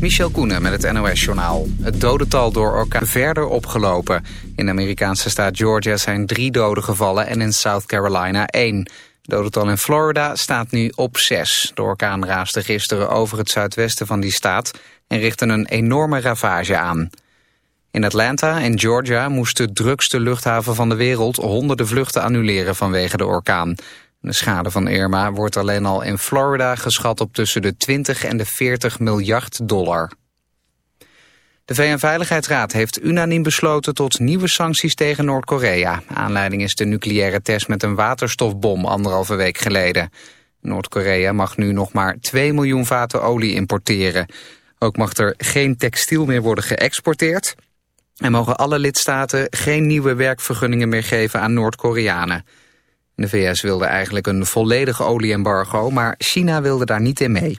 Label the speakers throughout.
Speaker 1: Michel Koenen met het NOS-journaal. Het dodental door orkaan verder opgelopen. In de Amerikaanse staat Georgia zijn drie doden gevallen en in South Carolina één. Dodental in Florida staat nu op zes. De orkaan raasde gisteren over het zuidwesten van die staat... en richtte een enorme ravage aan. In Atlanta in Georgia moest de drukste luchthaven van de wereld... honderden vluchten annuleren vanwege de orkaan. De schade van Irma wordt alleen al in Florida geschat op tussen de 20 en de 40 miljard dollar. De VN-veiligheidsraad heeft unaniem besloten tot nieuwe sancties tegen Noord-Korea. Aanleiding is de nucleaire test met een waterstofbom anderhalve week geleden. Noord-Korea mag nu nog maar 2 miljoen vaten olie importeren. Ook mag er geen textiel meer worden geëxporteerd. En mogen alle lidstaten geen nieuwe werkvergunningen meer geven aan Noord-Koreanen. De VS wilde eigenlijk een volledig olieembargo, maar China wilde daar niet in mee.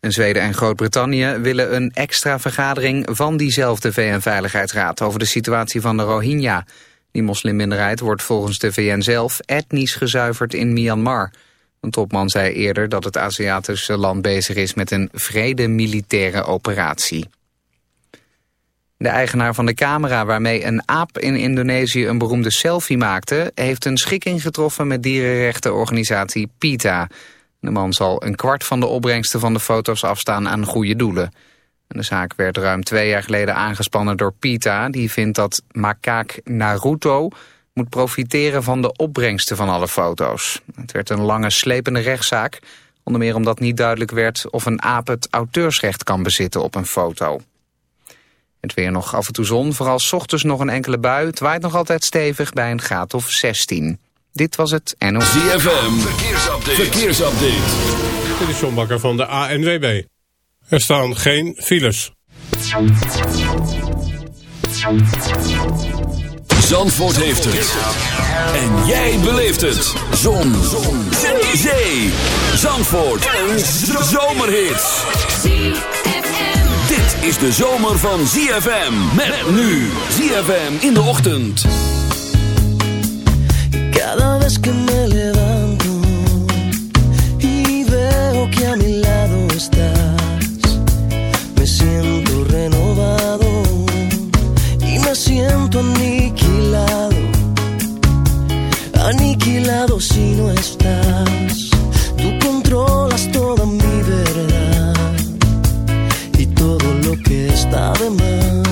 Speaker 1: En Zweden en Groot-Brittannië willen een extra vergadering van diezelfde VN-veiligheidsraad over de situatie van de Rohingya. Die moslimminderheid wordt volgens de VN zelf etnisch gezuiverd in Myanmar. Een topman zei eerder dat het Aziatische land bezig is met een vrede-militaire operatie. De eigenaar van de camera waarmee een aap in Indonesië een beroemde selfie maakte... heeft een schikking getroffen met dierenrechtenorganisatie PETA. De man zal een kwart van de opbrengsten van de foto's afstaan aan goede doelen. de zaak werd ruim twee jaar geleden aangespannen door PETA. Die vindt dat makaak Naruto moet profiteren van de opbrengsten van alle foto's. Het werd een lange slepende rechtszaak... onder meer omdat niet duidelijk werd of een aap het auteursrecht kan bezitten op een foto. Het weer nog af en toe zon, vooral s ochtends nog een enkele bui. Het waait nog altijd stevig bij een graad of 16. Dit was het NOS.
Speaker 2: ZFM, verkeersupdate. verkeersupdate.
Speaker 3: Dit is John Bakker van de ANWB. Er staan geen files.
Speaker 2: Zandvoort heeft het. En jij beleeft het. Zon. Zon. Zee. Zandvoort. Een zomerhit is de zomer van ZFM. Met nu ZFM in de ochtend.
Speaker 4: Cada vez que me levanto y veo que a mi lado estás, me siento renovado y me siento aniquilado, aniquilado si no estás. Que está de más.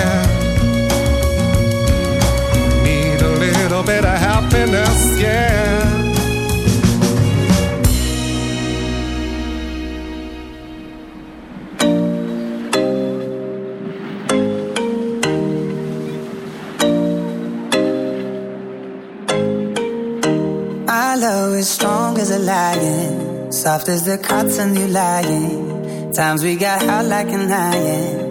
Speaker 5: yeah. Need a little bit of happiness, yeah.
Speaker 6: Our love is strong as a lion, soft as the cotton you lying. Times we got hot like an iron,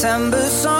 Speaker 6: September song.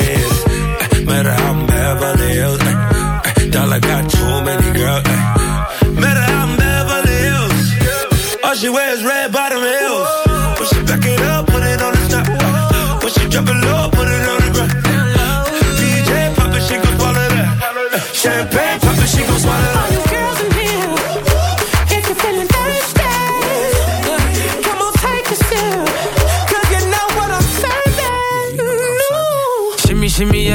Speaker 7: Eh, Matter how I'm Beverly Hills. eh, eh, Dollar got too many girls. eh.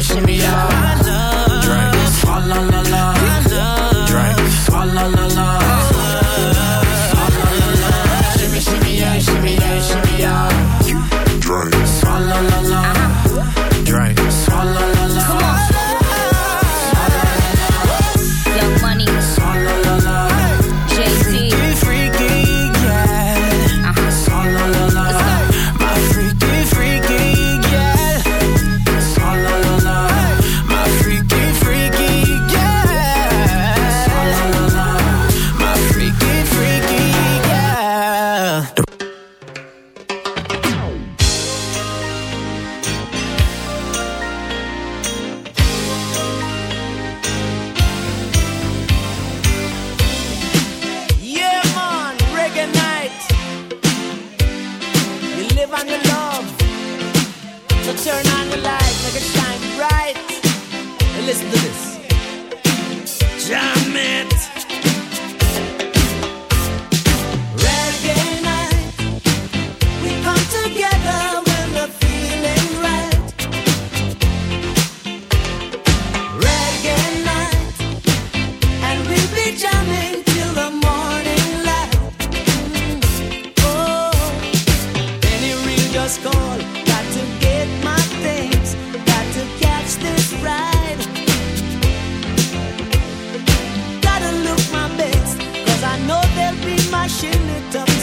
Speaker 4: shimmy, shimmy, yeah.
Speaker 8: flashing it
Speaker 9: up.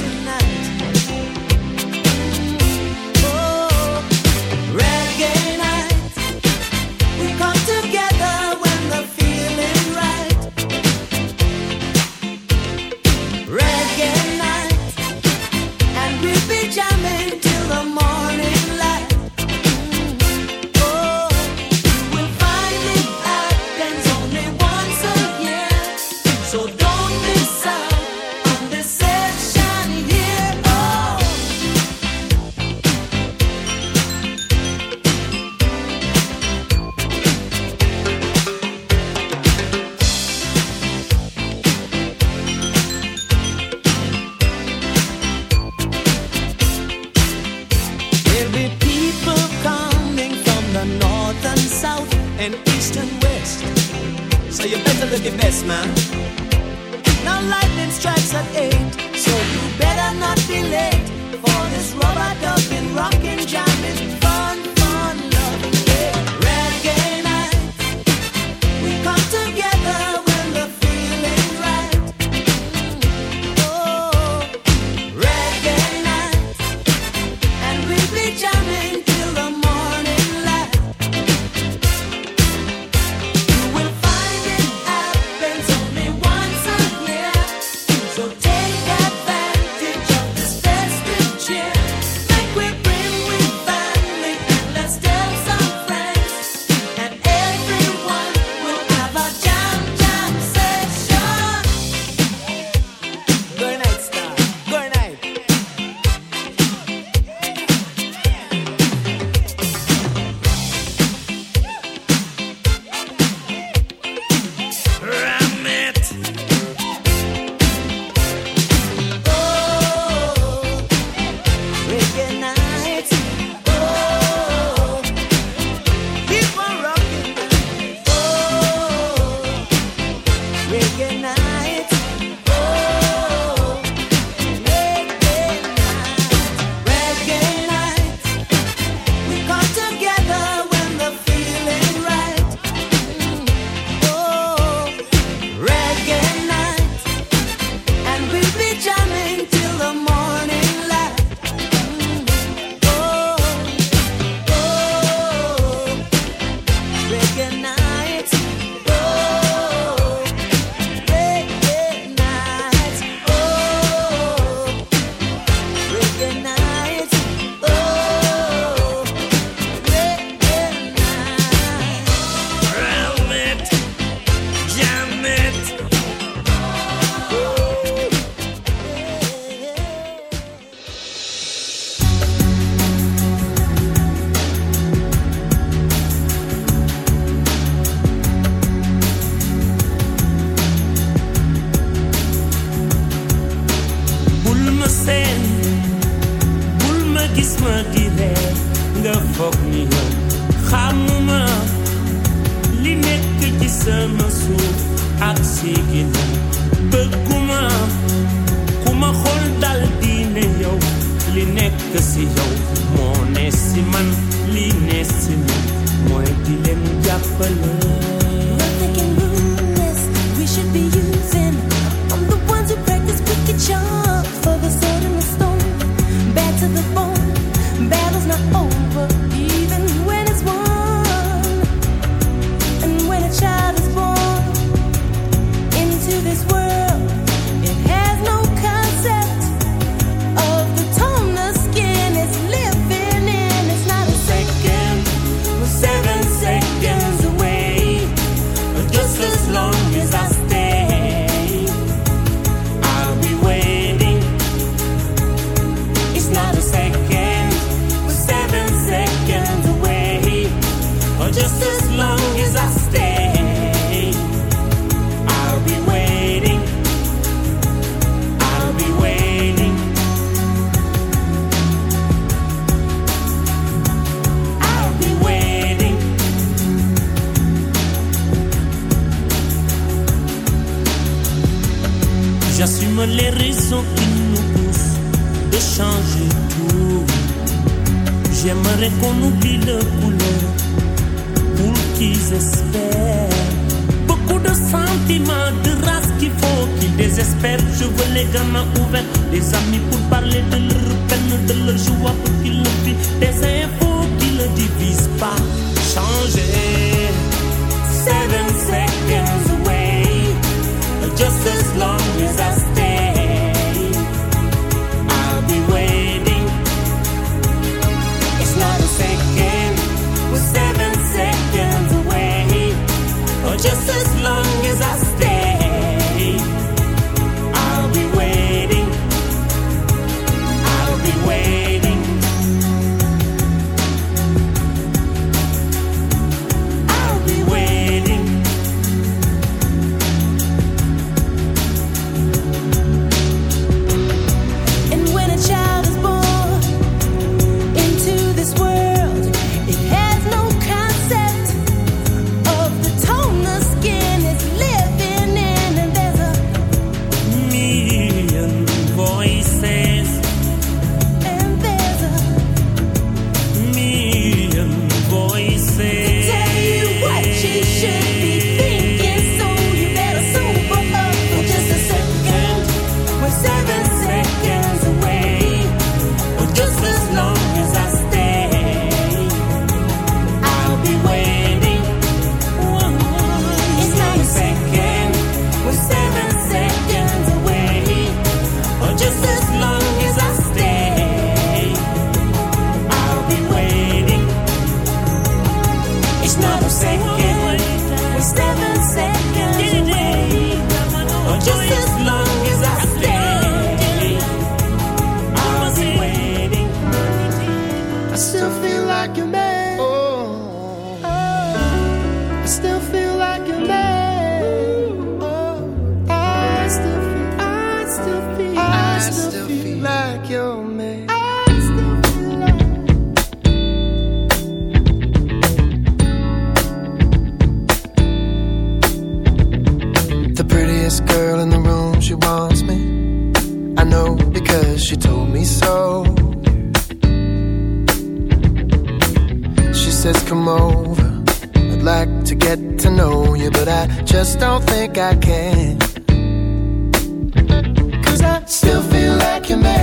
Speaker 9: can
Speaker 10: make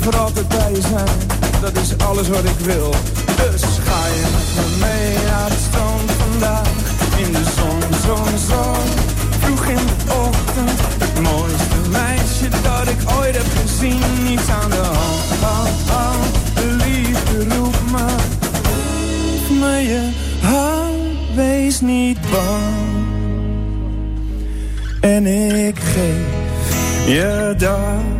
Speaker 11: voor
Speaker 12: altijd bij je zijn. Dat is alles wat ik wil. Dus ga je me mee naar het strand vandaag. In de zon, zon, zon. Vroeg in de ochtend. Het mooiste meisje dat ik ooit heb gezien. Niets aan de hand. hand, hand. De liefde roep me. Geef me je hand. Wees niet bang. En ik geef je daar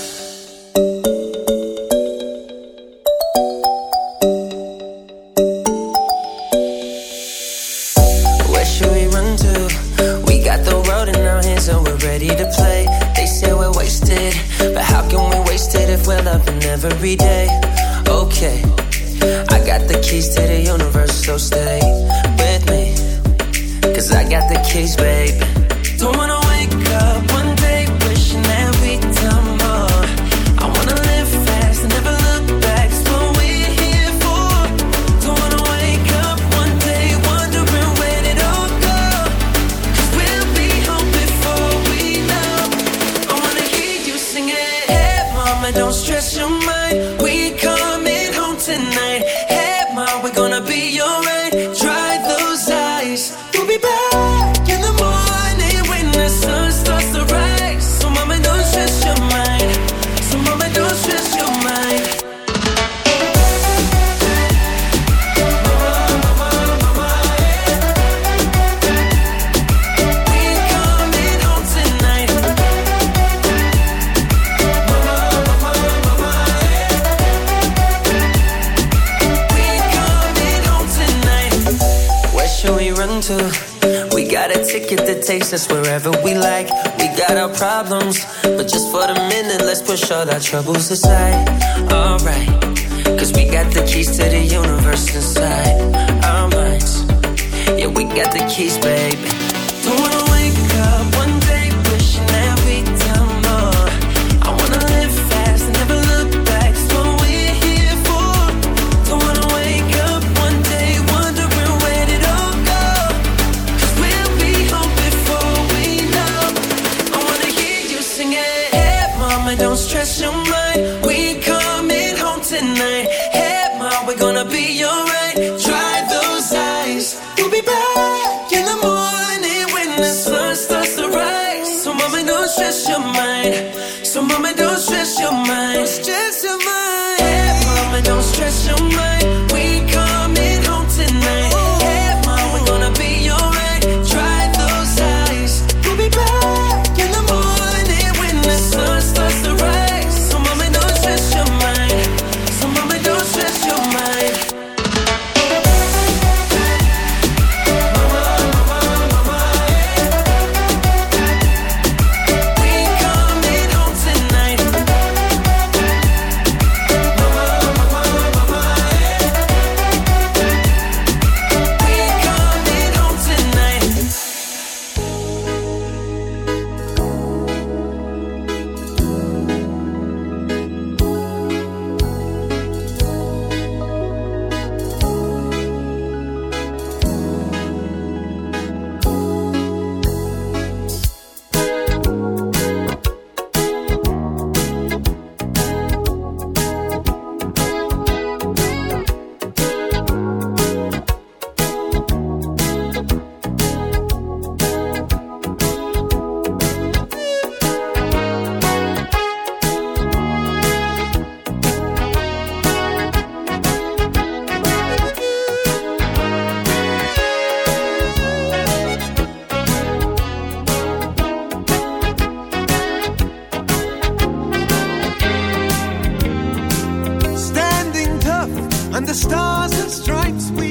Speaker 13: and the stars and stripes we